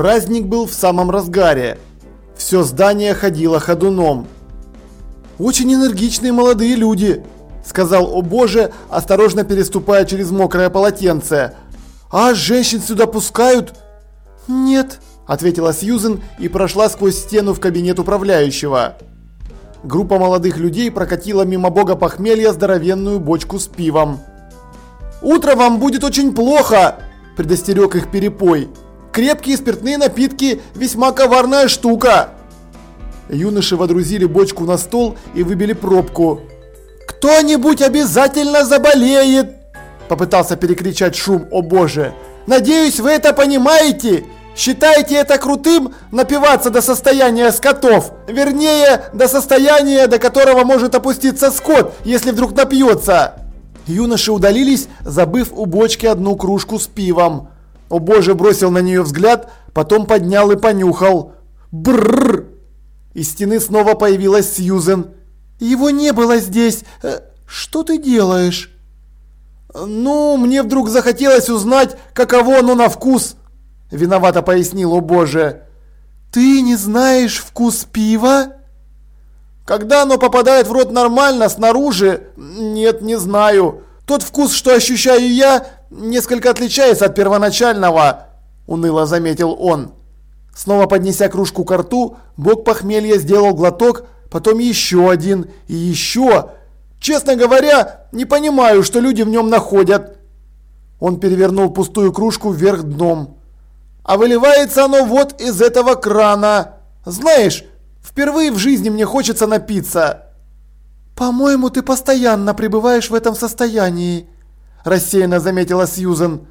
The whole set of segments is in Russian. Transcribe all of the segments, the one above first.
Праздник был в самом разгаре. Все здание ходило ходуном. «Очень энергичные молодые люди», – сказал «О боже», осторожно переступая через мокрое полотенце. «А женщин сюда пускают?» «Нет», – ответила Сьюзен и прошла сквозь стену в кабинет управляющего. Группа молодых людей прокатила мимо бога похмелья здоровенную бочку с пивом. «Утро вам будет очень плохо!» – предостерег их перепой. «Крепкие спиртные напитки – весьма коварная штука!» Юноши водрузили бочку на стол и выбили пробку. «Кто-нибудь обязательно заболеет!» – попытался перекричать шум, о боже! «Надеюсь, вы это понимаете!» Считаете это крутым напиваться до состояния скотов? Вернее, до состояния, до которого может опуститься скот, если вдруг напьется. Юноши удалились, забыв у бочки одну кружку с пивом. О боже, бросил на нее взгляд, потом поднял и понюхал. Бррр! Из стены снова появилась Сьюзен. Его не было здесь. Э, что ты делаешь? Ну, мне вдруг захотелось узнать, каково оно на вкус. Виновато пояснил, о боже. Ты не знаешь вкус пива? Когда оно попадает в рот нормально, снаружи, нет, не знаю. Тот вкус, что ощущаю я, несколько отличается от первоначального, уныло заметил он. Снова поднеся кружку к рту, бог похмелья сделал глоток, потом еще один и еще. Честно говоря, не понимаю, что люди в нем находят. Он перевернул пустую кружку вверх дном. А выливается оно вот из этого крана. Знаешь, впервые в жизни мне хочется напиться. По-моему, ты постоянно пребываешь в этом состоянии, рассеянно заметила Сьюзен.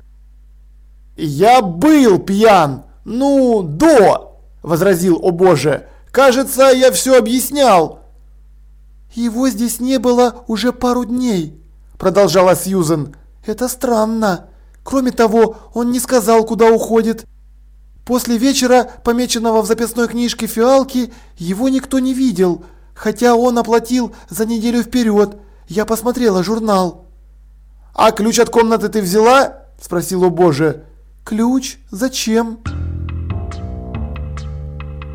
Я был пьян. Ну, до, возразил о боже. Кажется, я все объяснял. Его здесь не было уже пару дней, продолжала Сьюзен. Это странно. Кроме того, он не сказал, куда уходит. После вечера, помеченного в записной книжке фиалки, его никто не видел, хотя он оплатил за неделю вперед. Я посмотрела журнал. «А ключ от комнаты ты взяла?» – спросил о боже. «Ключ? Зачем?»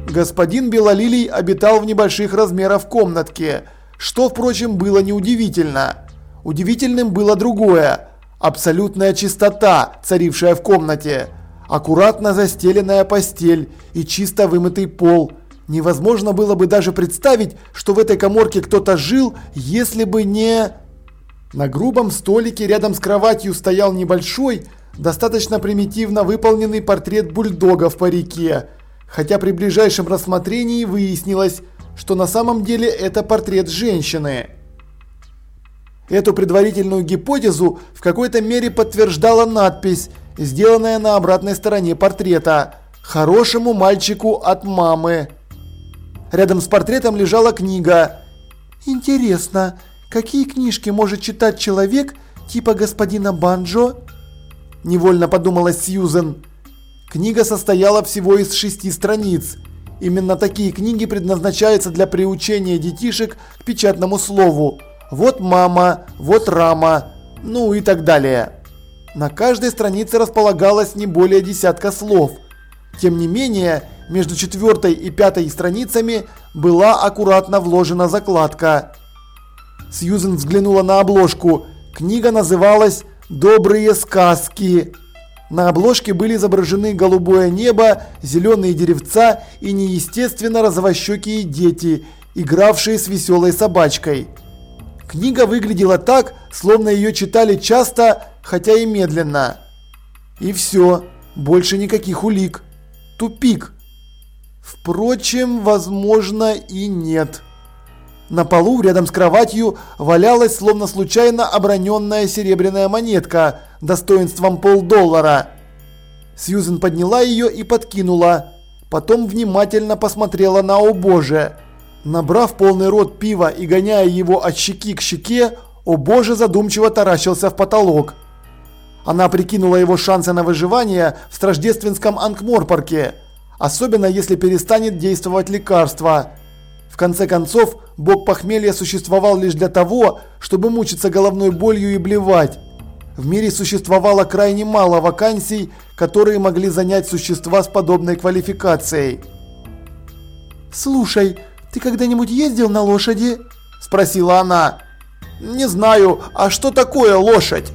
Господин Белолилий обитал в небольших размерах комнатке, что, впрочем, было неудивительно. Удивительным было другое – абсолютная чистота, царившая в комнате – аккуратно застеленная постель и чисто вымытый пол. Невозможно было бы даже представить, что в этой коморке кто-то жил, если бы не... На грубом столике рядом с кроватью стоял небольшой, достаточно примитивно выполненный портрет бульдога в парике, хотя при ближайшем рассмотрении выяснилось, что на самом деле это портрет женщины. Эту предварительную гипотезу в какой-то мере подтверждала надпись сделанная на обратной стороне портрета «Хорошему мальчику от мамы». Рядом с портретом лежала книга. «Интересно, какие книжки может читать человек типа господина Банджо?» Невольно подумала Сьюзен. Книга состояла всего из шести страниц. Именно такие книги предназначаются для приучения детишек к печатному слову. Вот мама, вот рама, ну и так далее. На каждой странице располагалось не более десятка слов. Тем не менее, между четвертой и пятой страницами была аккуратно вложена закладка. Сьюзен взглянула на обложку. Книга называлась «Добрые сказки». На обложке были изображены голубое небо, зеленые деревца и неестественно розовощекие дети, игравшие с веселой собачкой. Книга выглядела так, словно ее читали часто, хотя и медленно. И все, больше никаких улик. Тупик. Впрочем, возможно и нет. На полу рядом с кроватью валялась словно случайно оброненная серебряная монетка достоинством полдоллара. Сьюзен подняла ее и подкинула. Потом внимательно посмотрела на «О боже!». Набрав полный рот пива и гоняя его от щеки к щеке, «О боже!» задумчиво таращился в потолок. Она прикинула его шансы на выживание в Страждественском Анкморпорке, особенно если перестанет действовать лекарство. В конце концов, бог похмелья существовал лишь для того, чтобы мучиться головной болью и блевать. В мире существовало крайне мало вакансий, которые могли занять существа с подобной квалификацией. «Слушай, ты когда-нибудь ездил на лошади?» – спросила она. «Не знаю, а что такое лошадь?»